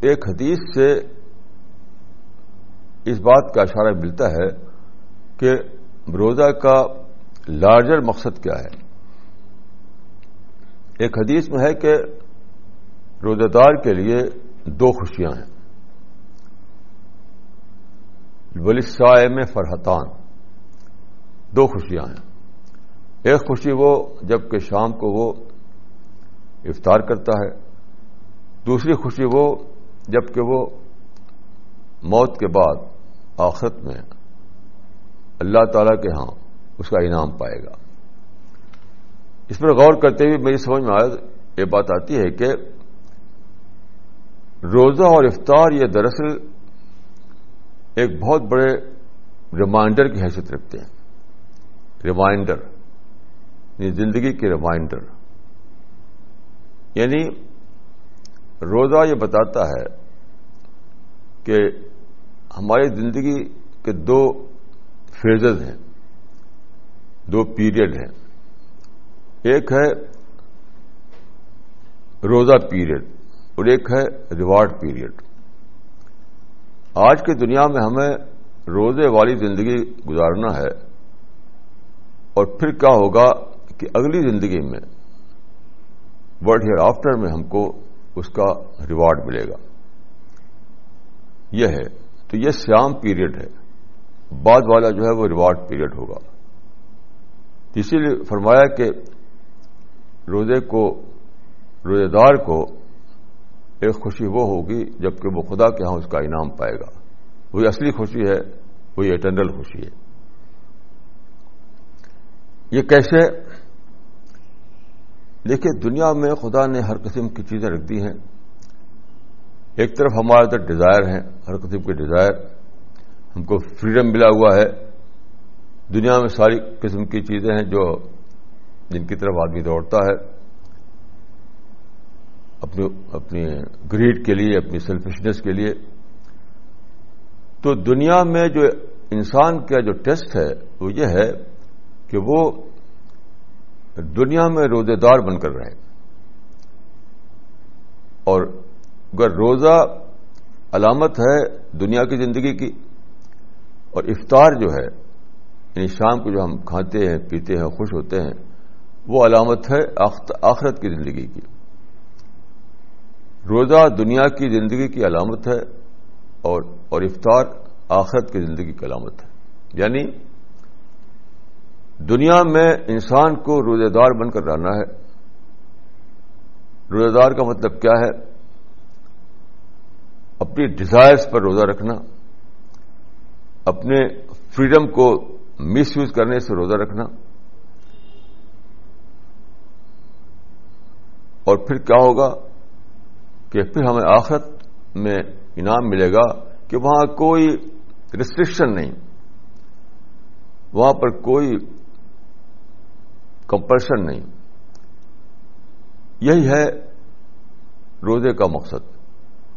ایک حدیث سے اس بات کا اشارہ ملتا ہے کہ روزہ کا لارجر مقصد کیا ہے۔ ایک حدیث میں ہے کہ روزہ دار کے لیے دو خوشیاں ہیں۔ ولیسائے میں فرحتان، دو خوشیاں ہیں۔ ایک خوشی وہ جبکہ شام کو وہ افطار کرتا ہے، دوسری خوشی وہ جبکہ وہ موت کے بعد آخرت میں اللہ تعالی کے ہاں اس کا انعام پائے گا۔ اس پر غور کرتے ہوئے میری سمجھ میں آیا، یہ بات آتی ہے کہ روزہ اور افطار یہ دراصل ایک بہت بڑے ریمائنڈر کی حیثیت رکھتے ہیں۔ ریمائنڈر یعنی زندگی کے ریمائنڈر۔ یعنی روزہ یہ بتاتا ہے کہ ہماری زندگی کے دو فیزز ہیں، دو پیریڈ ہیں۔ ایک ہے روزہ پیریڈ اور ایک ہے ریوارڈ پیریڈ۔ آج کی دنیا میں ہمیں روزے والی زندگی گزارنا ہے اور پھر کیا ہوگا کہ اگلی زندگی میں ورلڈ ہیئر آفٹر میں ہم کو اس کا ریوارڈ ملے گا۔ یہ ہے۔ تو یہ سیام پیریڈ ہے۔ بعد والا جو ہے وہ ریوارڈ پیریڈ ہوگا۔ اسی لیے فرمایا کہ روزے کو، روزے دار کو ایک خوشی وہ ہوگی جبکہ وہ خدا کے ہاں اس کا انعام پائے گا۔ وہی اصلی خوشی ہے، وہی اٹرنل خوشی ہے۔ یہ کیسے دیکھیے، دنیا میں خدا نے ہر قسم کی چیزیں رکھ دی ہیں۔ ایک طرف ہمارے ادھر ڈیزائر ہیں، ہر قسم کے ڈیزائر ہم کو فریڈم ملا ہوا ہے۔ دنیا میں ساری قسم کی چیزیں ہیں جو جن کی طرف آدمی دوڑتا ہے۔ اپنی اپنی گریڈ کے لیے، اپنی سیلفشنس کے لیے۔ تو دنیا میں جو انسان کا جو ٹیسٹ ہے، وہ یہ ہے کہ وہ دنیا میں روزے دار بن کر رہے اور اگر روزہ علامت ہے دنیا کی زندگی کی، اور افطار جو ہے یعنی شام کو جو ہم کھاتے ہیں، پیتے ہیں، خوش ہوتے ہیں، وہ علامت ہے آخرت کی زندگی کی۔ روزہ دنیا کی زندگی کی علامت ہے، اور اور افطار آخرت کی زندگی کی علامت ہے۔ یعنی دنیا میں انسان کو روزے دار بن کر رہنا ہے۔ روزے دار کا مطلب کیا ہے؟ اپنی ڈیزائرس پر روزہ رکھنا، اپنے فریڈم کو مس یوز کرنے سے روزہ رکھنا۔ اور پھر کیا ہوگا؟ کہ پھر ہمیں آخرت میں انعام ملے گا کہ وہاں کوئی ریسٹرکشن نہیں۔ وہاں پر کوئی کمپلشن نہیں۔ یہی ہے روزے کا مقصد۔